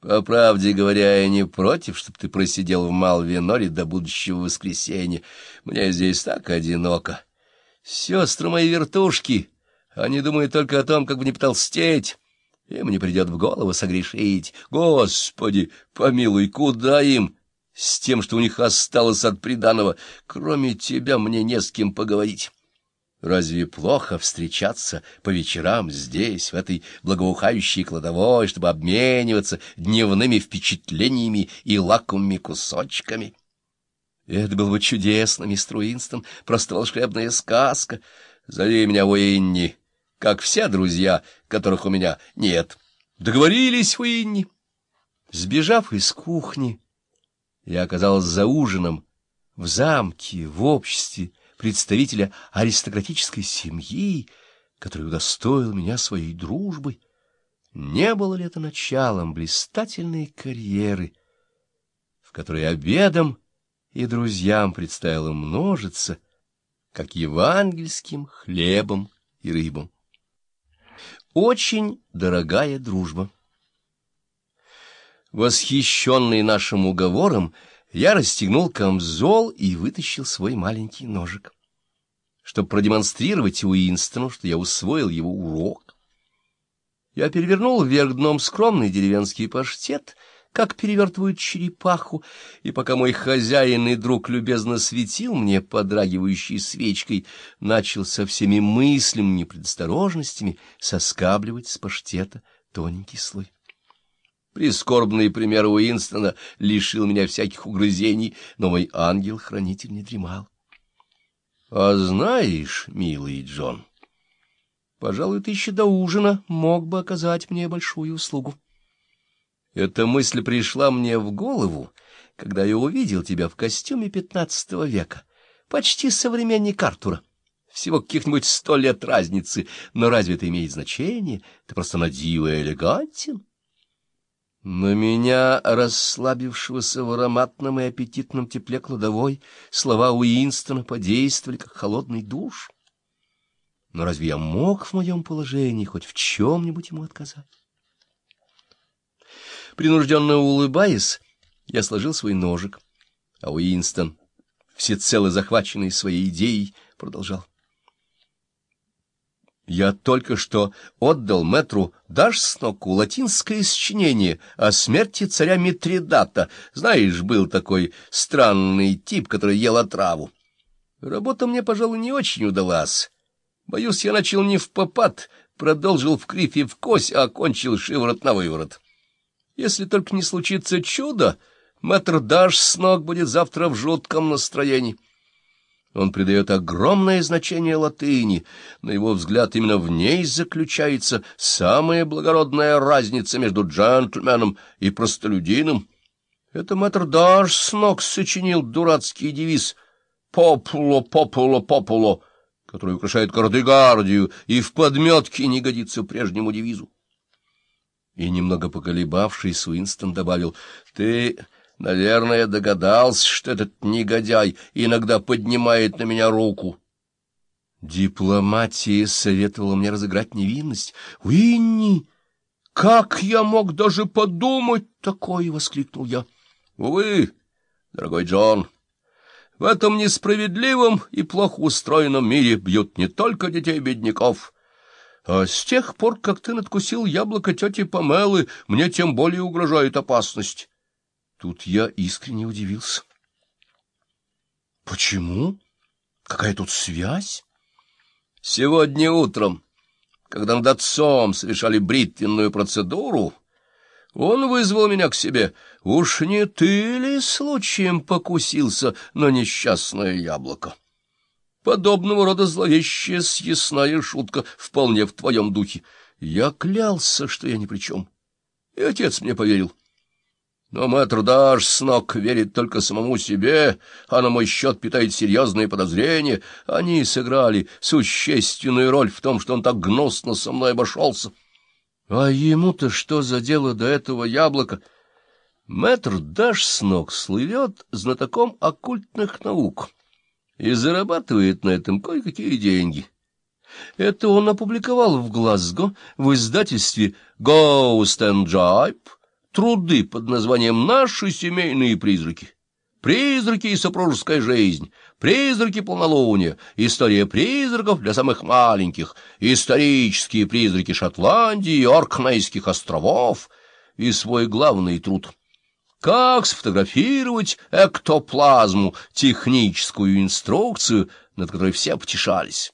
По правде говоря, я не против, чтобы ты просидел в Малвиноре до будущего воскресенья. Мне здесь так одиноко. Сестры мои вертушки, они думают только о том, как бы не потолстеть. Им не придет в голову согрешить. Господи, помилуй, куда им? С тем, что у них осталось от приданого. Кроме тебя мне не с кем поговорить. Разве плохо встречаться по вечерам здесь, в этой благоухающей кладовой, чтобы обмениваться дневными впечатлениями и лакомыми кусочками? Это было бы чудесно, мистер Уинстон, просто волшебная сказка. Зови меня Уинни, как все друзья, которых у меня нет. Договорились, Уинни. Сбежав из кухни, я оказалась за ужином в замке, в обществе, представителя аристократической семьи, который удостоил меня своей дружбой. Не было ли это началом блистательной карьеры, в которой обедом и друзьям предстояло множиться, как евангельским хлебом и рыбом? Очень дорогая дружба. Восхищенный нашим уговором, я расстегнул камзол и вытащил свой маленький ножик, чтобы продемонстрировать Уинстону, что я усвоил его урок. Я перевернул вверх дном скромный деревенский паштет, как перевертывают черепаху, и пока мой хозяин и друг любезно светил мне подрагивающей свечкой, начал со всеми мыслями и предосторожностями соскабливать с паштета тоненький слой. Прискорбный пример Уинстона лишил меня всяких угрызений, но мой ангел-хранитель не дремал. — А знаешь, милый Джон, пожалуй, ты еще до ужина мог бы оказать мне большую услугу. Эта мысль пришла мне в голову, когда я увидел тебя в костюме пятнадцатого века, почти современник Артура. Всего каких-нибудь сто лет разницы, но разве это имеет значение? Ты просто на диво элегантен. На меня, расслабившегося в ароматном и аппетитном тепле кладовой, слова Уинстона подействовали, как холодный душ. Но разве я мог в моем положении хоть в чем-нибудь ему отказать? Принужденно улыбаясь, я сложил свой ножик, а Уинстон, всецело захваченный своей идеей, продолжал. Я только что отдал мэтру Дашсноку латинское сочинение о смерти царя Митридата. Знаешь, был такой странный тип, который ел отраву. Работа мне, пожалуй, не очень удалась. Боюсь, я начал не в попад, продолжил в крив и в кось, а окончил шиворот на выворот. Если только не случится чудо, мэтр Дашснок будет завтра в жутком настроении. Он придает огромное значение латыни. На его взгляд, именно в ней заключается самая благородная разница между джентльменом и простолюдином. Это мэтр Даш с сочинил дурацкий девиз «Популо, популо, популо», который украшает кардегардию и в подметке не годится прежнему девизу. И, немного поколебавшись, Уинстон добавил «Ты...» Наверное, догадался, что этот негодяй иногда поднимает на меня руку. Дипломатия советовала мне разыграть невинность. «Уинни, как я мог даже подумать такое?» — воскликнул я. «Увы, дорогой Джон, в этом несправедливом и плохо устроенном мире бьют не только детей бедняков». А с тех пор, как ты надкусил яблоко тети Памелы, мне тем более угрожает опасность. Тут я искренне удивился. Почему? Какая тут связь? Сегодня утром, когда над отцом совершали бритвенную процедуру, он вызвал меня к себе. Уж не ты ли случаем покусился на несчастное яблоко? Подобного рода зловещая съясная шутка вполне в твоем духе. Я клялся, что я ни при чем. И отец мне поверил. Но мэтр Даш с ног верит только самому себе, а на мой счет питает серьезные подозрения. Они сыграли существенную роль в том, что он так гнусно со мной обошелся. А ему-то что за дело до этого яблока? Мэтр Даш с ног слывет знатоком оккультных наук и зарабатывает на этом кое-какие деньги. Это он опубликовал в Глазго в издательстве «Ghost and Jive», труды под названием «Наши семейные призраки». Призраки и супружеская жизнь, призраки полнолуния, история призраков для самых маленьких, исторические призраки Шотландии и Оркнейских островов и свой главный труд. Как сфотографировать эктоплазму, техническую инструкцию, над которой все потешались.